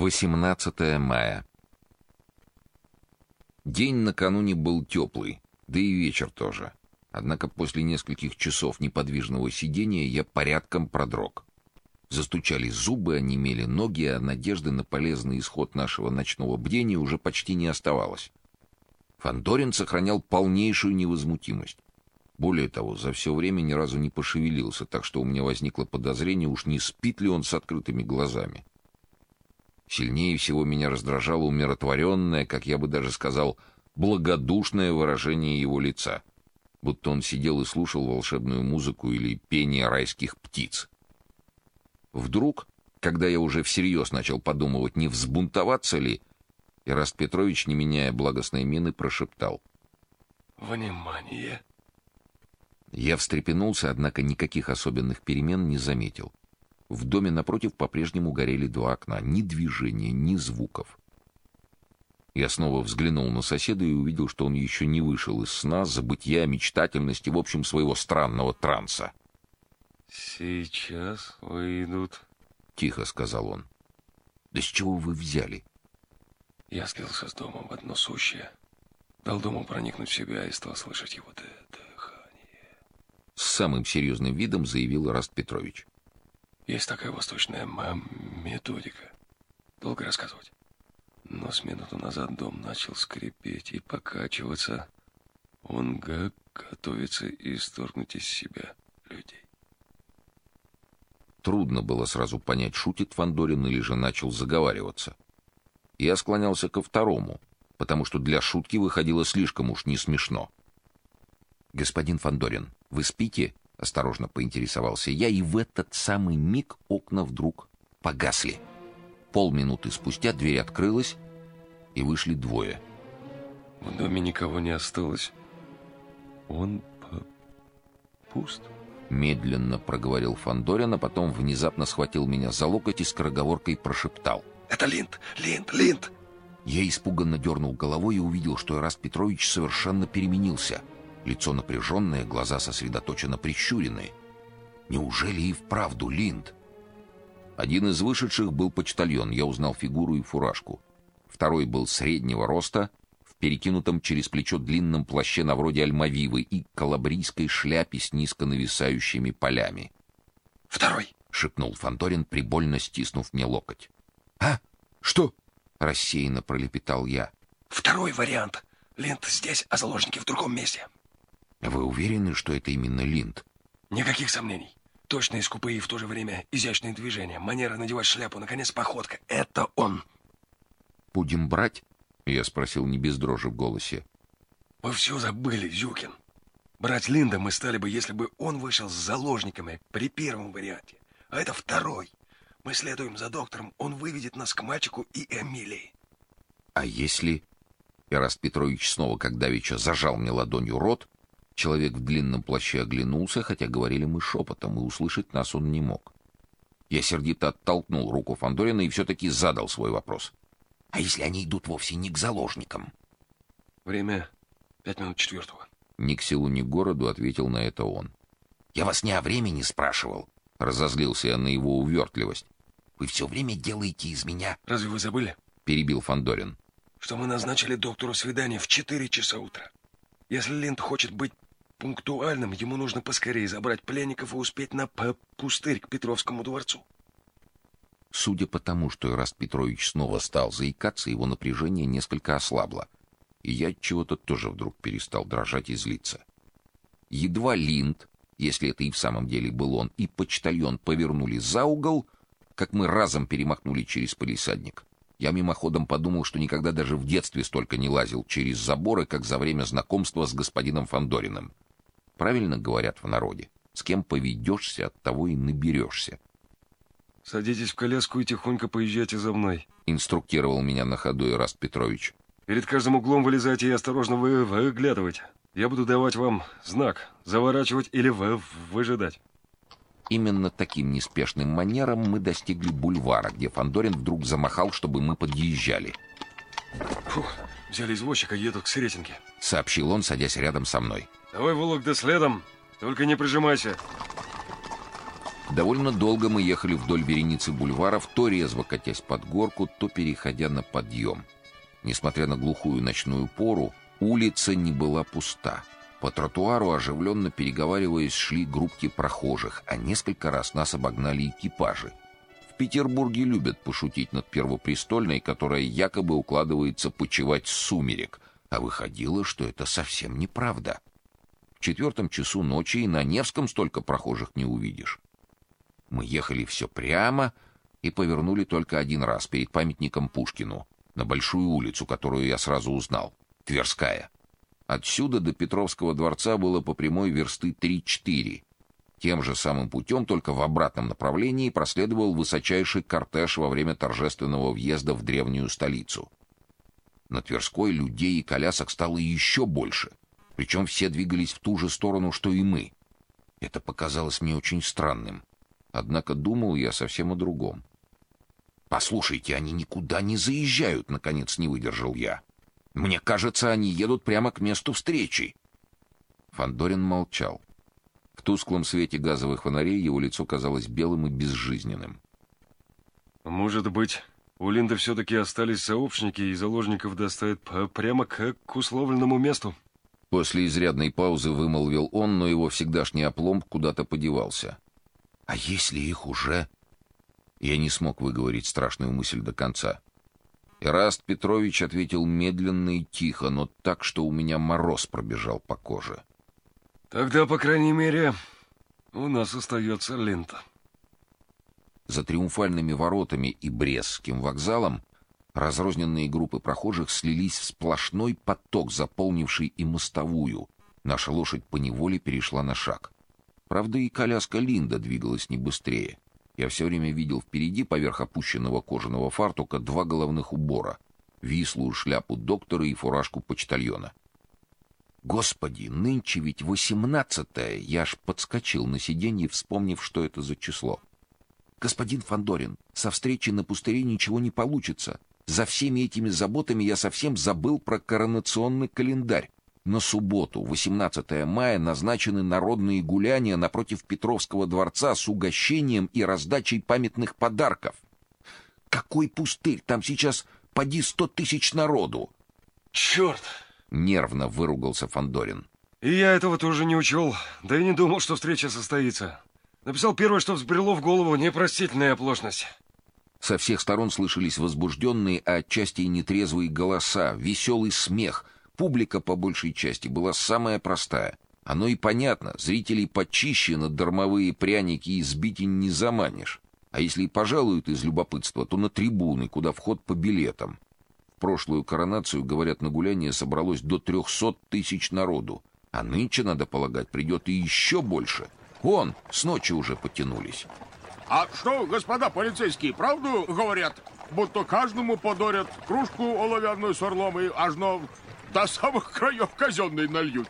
18 мая. День накануне был теплый, да и вечер тоже. Однако после нескольких часов неподвижного сидения я порядком продрог. Застучали зубы, онемели ноги, а надежды на полезный исход нашего ночного бдения уже почти не оставалось. Фандорин сохранял полнейшую невозмутимость. Более того, за все время ни разу не пошевелился, так что у меня возникло подозрение, уж не спит ли он с открытыми глазами. Сильнее всего меня раздражало умиротворенное, как я бы даже сказал, благодушное выражение его лица, будто он сидел и слушал волшебную музыку или пение райских птиц. Вдруг, когда я уже всерьез начал подумывать, не взбунтоваться ли, Ираст Петрович, не меняя благостной мины, прошептал: "Внимание!" Я встрепенулся, однако никаких особенных перемен не заметил. В доме напротив по-прежнему горели два окна, ни движения, ни звуков. Я снова взглянул на соседа и увидел, что он еще не вышел из сна, забытья, мечтательности, в общем, своего странного транса. Сейчас выйдут, тихо сказал он. Да с чего вы взяли? Я скрылся с дома в одно сущее. Дал дому проникнуть в себя и стал слышать его дыхание. С самым серьезным видом заявил Раст Петрович. Есть такая восточная методика. Долго рассказывать. Но с минуту назад дом начал скрипеть и покачиваться. Он готовится исторгнуть из себя людей. Трудно было сразу понять, шутит Фандорин или же начал заговариваться. Я склонялся ко второму, потому что для шутки выходило слишком уж не смешно. Господин Фандорин, вы спите? Осторожно поинтересовался я, и в этот самый миг окна вдруг погасли. Полминуты спустя дверь открылась, и вышли двое. В доме никого не осталось. Он пуст. Медленно проговорил Фандорин, а потом внезапно схватил меня за локоть и скороговоркой прошептал: "Это Линд, Линд, Линд!" Я испуганно дернул головой и увидел, что Ираст Петрович совершенно переменился. Лицо напряженное, глаза сосредоточенно прищурены. Неужели и вправду Линд? Один из вышедших был почтальон, я узнал фигуру и фуражку. Второй был среднего роста, в перекинутом через плечо длинном плаще на вроде альмавивы и калабрийской шляпе с низко нависающими полями. «Второй!» — шепнул Фанторин, прибольно стиснув мне локоть. «А? Что?» — рассеянно пролепетал я. «Второй вариант. Линд здесь, а заложники в другом месте». Вы уверены, что это именно Линд? Никаких сомнений. Точные, скупые и в то же время изящные движения, манера надевать шляпу, наконец, походка. Это он. Будем брать? Я спросил не без дрожи в голосе. Вы все забыли, Зюкин. Брать Линда мы стали бы, если бы он вышел с заложниками при первом варианте. А это второй. Мы следуем за доктором, он выведет нас к мальчику и Эмилии. А если... Ираст Петрович снова, как давеча, зажал мне ладонью рот, Человек в длинном плаще оглянулся, хотя говорили мы шепотом, и услышать нас он не мог. Я сердито оттолкнул руку Фандорина и все таки задал свой вопрос. А если они идут вовсе не к заложникам? Время пять минут четвертого. Ни к селу, ни к городу ответил на это он. Я вас не о времени спрашивал, разозлился я на его увертливость. Вы все время делаете из меня. Разве вы забыли? перебил Фандорин. Что мы назначили доктору свидание в четыре часа утра. Если Линд хочет быть пунктуальным, ему нужно поскорее забрать пленников и успеть на пустырь к Петровскому дворцу. Судя по тому, что Ираст Петрович снова стал заикаться, его напряжение несколько ослабло, и я чего-то тоже вдруг перестал дрожать и злиться. Едва Линд, если это и в самом деле был он, и почтальон повернули за угол, как мы разом перемахнули через полисадник. Я мимоходом подумал, что никогда даже в детстве столько не лазил через заборы, как за время знакомства с господином Фандориным. Правильно говорят в народе: с кем поведешься, от того и наберешься. Садитесь в коляску и тихонько поезжайте за мной, инструктировал меня на ходу Ираст Петрович. Перед каждым углом вылезайте и осторожно вы выглядывать. Я буду давать вам знак, заворачивать или вы выжидать. Именно таким неспешным манером мы достигли бульвара, где Фандорин вдруг замахал, чтобы мы подъезжали. Фух, взяли извозчика, едут к Сретенке, сообщил он, садясь рядом со мной. Давай, Вологда, следом. Только не прижимайся. Довольно долго мы ехали вдоль вереницы бульваров, то резво катясь под горку, то переходя на подъем. Несмотря на глухую ночную пору, улица не была пуста. По тротуару, оживленно переговариваясь, шли группки прохожих, а несколько раз нас обогнали экипажи. В Петербурге любят пошутить над Первопрестольной, которая якобы укладывается почевать с сумерек, а выходило, что это совсем неправда. В четвертом часу ночи и на Невском столько прохожих не увидишь. Мы ехали все прямо и повернули только один раз перед памятником Пушкину на большую улицу, которую я сразу узнал Тверская. Отсюда до Петровского дворца было по прямой версты 3-4. Тем же самым путем, только в обратном направлении, проследовал высочайший кортеж во время торжественного въезда в древнюю столицу. На Тверской людей и колясок стало еще больше, причем все двигались в ту же сторону, что и мы. Это показалось мне очень странным. Однако думал я совсем о другом. Послушайте, они никуда не заезжают, наконец не выдержал я. Мне кажется, они едут прямо к месту встречи. Фандорин молчал. В тусклом свете газовых фонарей его лицо казалось белым и безжизненным. Может быть, у Линды все таки остались сообщники, и заложников доставят прямо к, к условленному месту. После изрядной паузы вымолвил он, но его всегдашний опломб куда-то подевался. А если их уже Я не смог выговорить страшную мысль до конца. Ираст Петрович ответил медленно и тихо, но так, что у меня мороз пробежал по коже. Тогда, по крайней мере, у нас остается лента. За триумфальными воротами и Брестским вокзалом разрозненные группы прохожих слились в сплошной поток, заполнивший и мостовую. Наша лошадь поневоле перешла на шаг. Правда, и коляска Линда двигалась не быстрее. Я все время видел впереди поверх опущенного кожаного фартука два головных убора: вислую шляпу доктора и фуражку почтальона. Господи, нынче ведь восемнадцатое. Я аж подскочил на сиденье, вспомнив, что это за число. Господин Фандорин, со встречи на пустыре ничего не получится. За всеми этими заботами я совсем забыл про коронационный календарь. На субботу, 18 мая, назначены народные гуляния напротив Петровского дворца с угощением и раздачей памятных подарков. Какой пустырь! Там сейчас поди сто тысяч народу. Черт! Нервно выругался Фандорин. И я этого тоже не учел, да и не думал, что встреча состоится. Написал первое, что взбрело в голову, непростительная оплошность. Со всех сторон слышались возбужденные, а отчасти и нетрезвые голоса, веселый смех — Публика по большей части была самая простая. Оно и понятно, зрителей почище на дармовые пряники и сбитень не заманишь. А если и пожалуют из любопытства, то на трибуны, куда вход по билетам. В прошлую коронацию, говорят, на гуляние собралось до трехсот тысяч народу. А нынче, надо полагать, придет и еще больше. Вон, с ночи уже потянулись. А что, господа полицейские, правду говорят, будто каждому подарят кружку оловянную с орлом и аж до самых краев казенной нальют.